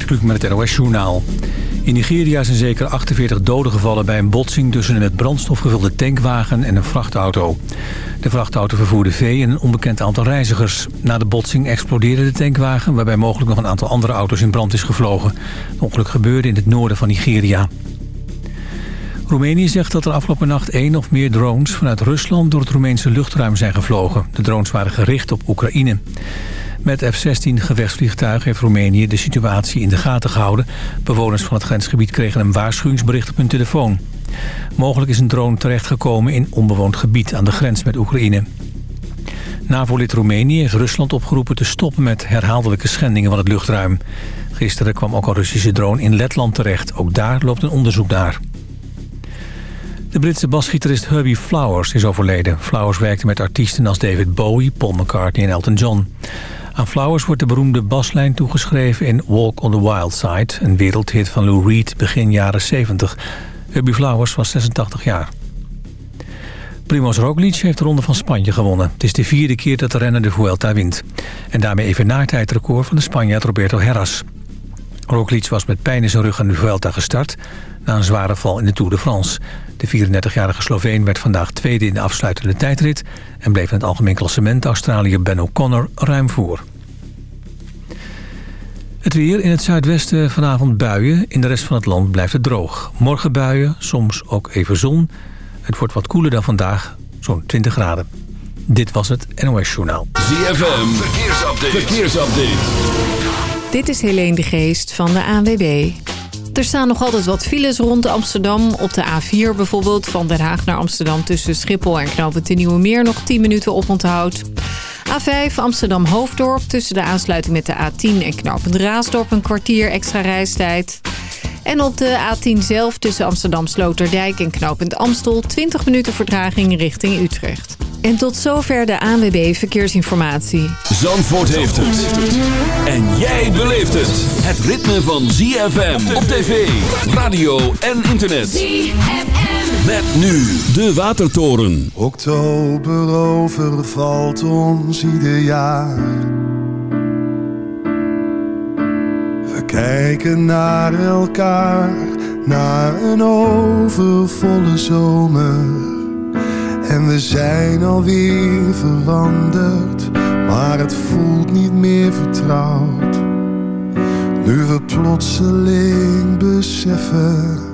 Gert met het NOS-journaal. In Nigeria zijn zeker 48 doden gevallen bij een botsing... tussen een met brandstof gevulde tankwagen en een vrachtauto. De vrachtauto vervoerde vee en een onbekend aantal reizigers. Na de botsing explodeerde de tankwagen... waarbij mogelijk nog een aantal andere auto's in brand is gevlogen. Het ongeluk gebeurde in het noorden van Nigeria. Roemenië zegt dat er afgelopen nacht één of meer drones... vanuit Rusland door het Roemeense luchtruim zijn gevlogen. De drones waren gericht op Oekraïne. Met F-16 gevechtsvliegtuigen heeft Roemenië de situatie in de gaten gehouden. Bewoners van het grensgebied kregen een waarschuwingsbericht op hun telefoon. Mogelijk is een drone terechtgekomen in onbewoond gebied aan de grens met Oekraïne. NAVO-lid Roemenië heeft Rusland opgeroepen te stoppen met herhaaldelijke schendingen van het luchtruim. Gisteren kwam ook een Russische drone in Letland terecht. Ook daar loopt een onderzoek naar. De Britse basgitarist Herbie Flowers is overleden. Flowers werkte met artiesten als David Bowie, Paul McCartney en Elton John. Aan Flowers wordt de beroemde baslijn toegeschreven in Walk on the Wild Side... een wereldhit van Lou Reed begin jaren 70. Herbie Flowers was 86 jaar. Primoz Roglic heeft de Ronde van Spanje gewonnen. Het is de vierde keer dat de renner de Vuelta wint. En daarmee evenaart hij het van de Spanjaard Roberto Herras. Roglic was met pijn in zijn rug aan de Vuelta gestart... na een zware val in de Tour de France. De 34-jarige Sloveen werd vandaag tweede in de afsluitende tijdrit... en bleef in het algemeen klassement Australië Ben O'Connor ruim voor. Het weer in het zuidwesten vanavond buien. In de rest van het land blijft het droog. Morgen buien, soms ook even zon. Het wordt wat koeler dan vandaag, zo'n 20 graden. Dit was het NOS Journaal. ZFM, verkeersupdate. verkeersupdate. Dit is Helene de Geest van de ANWB. Er staan nog altijd wat files rond Amsterdam. Op de A4 bijvoorbeeld, van Den Haag naar Amsterdam... tussen Schiphol en Knoopend de Nieuwe Meer nog 10 minuten op onthoud. A5 Amsterdam-Hoofddorp tussen de aansluiting met de A10 en Knoopend Raasdorp... een kwartier extra reistijd. En op de A10 zelf tussen Amsterdam Sloterdijk en Knoopend Amstel... 20 minuten vertraging richting Utrecht. En tot zover de ANWB Verkeersinformatie. Zandvoort heeft het. En jij beleeft het. Het ritme van ZFM op tv, radio en internet. ZFM. Met nu de Watertoren. Oktober overvalt ons ieder jaar. We kijken naar elkaar, naar een overvolle zomer. En we zijn alweer veranderd, maar het voelt niet meer vertrouwd. Nu we plotseling beseffen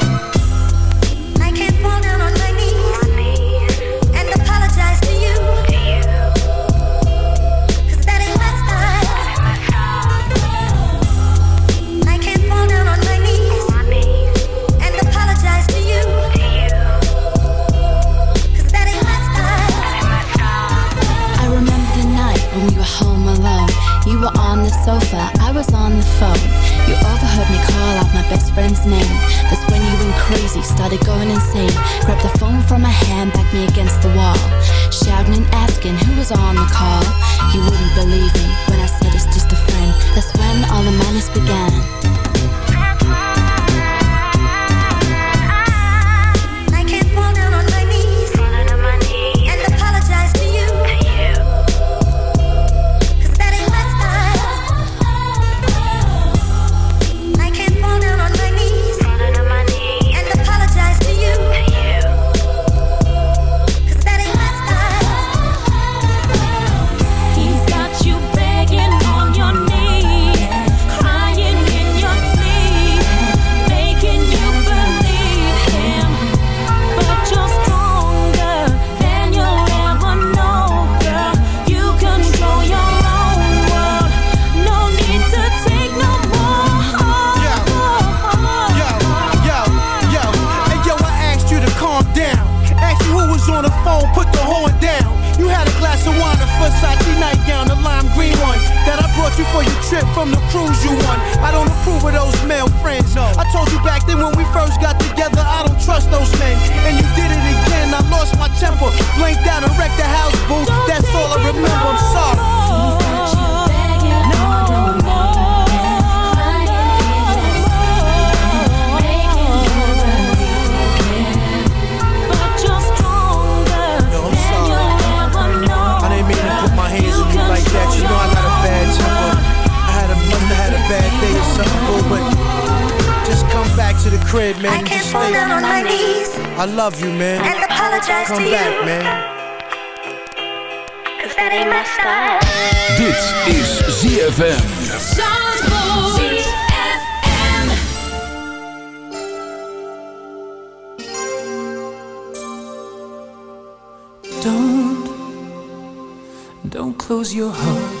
phone. You overheard me call out my best friend's name. That's when you went crazy, started going insane. Grabbed the phone from my hand, backed me against the wall. Shouting and asking who was on the call. You wouldn't believe me when I said it's just a friend. That's when all the madness began. Trip from the cruise you won. I don't approve of those male friends. No. I told you back then when we first got together, I don't trust those men. And you did it again. I lost my temper, blinked out and wrecked the house, boo. That's all I remember. The crib, man. I can't fall down on my knees. I love you, man. And apologize come to back, you. man. Cause that ain't my style. Dit is ZFM. Don't, don't close your heart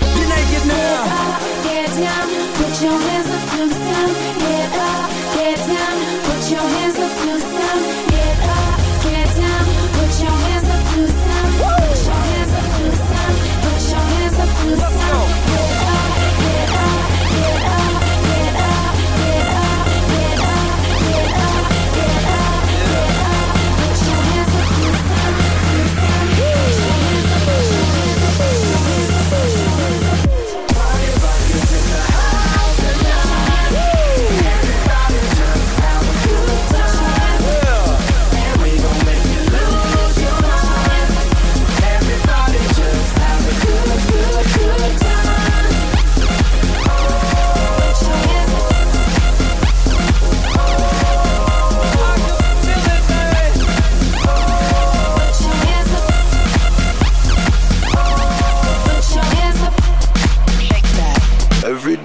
Put your hands up to the sun, get up, get down, put your hands up to the sun.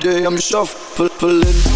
day I'm shuffling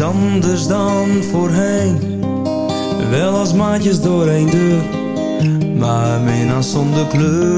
anders dan voorheen. Wel als maatjes door één deur, maar mina zonder kleur,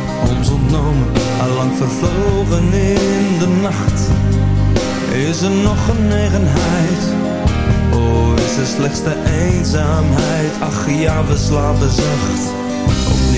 ons ontnomen, allang vervlogen in de nacht. Is er nog genegenheid? Oh, is er slechts de eenzaamheid? Ach ja, we slapen zacht.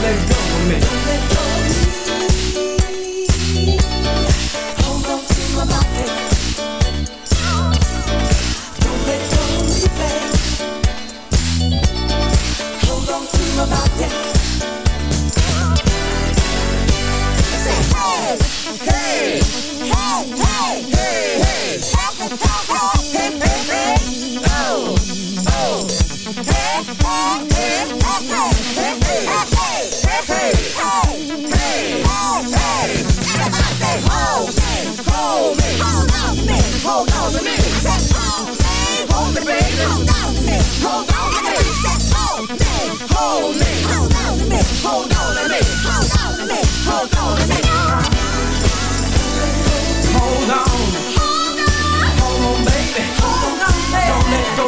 Let go of me. Don't let go of me. hold on.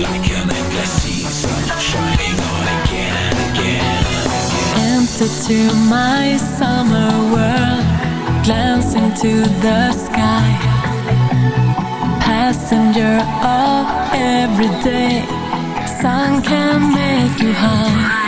like an endless season, shining on again and again. Enter to my summer world, glance into the sky. Passenger of every day, sun can make you high.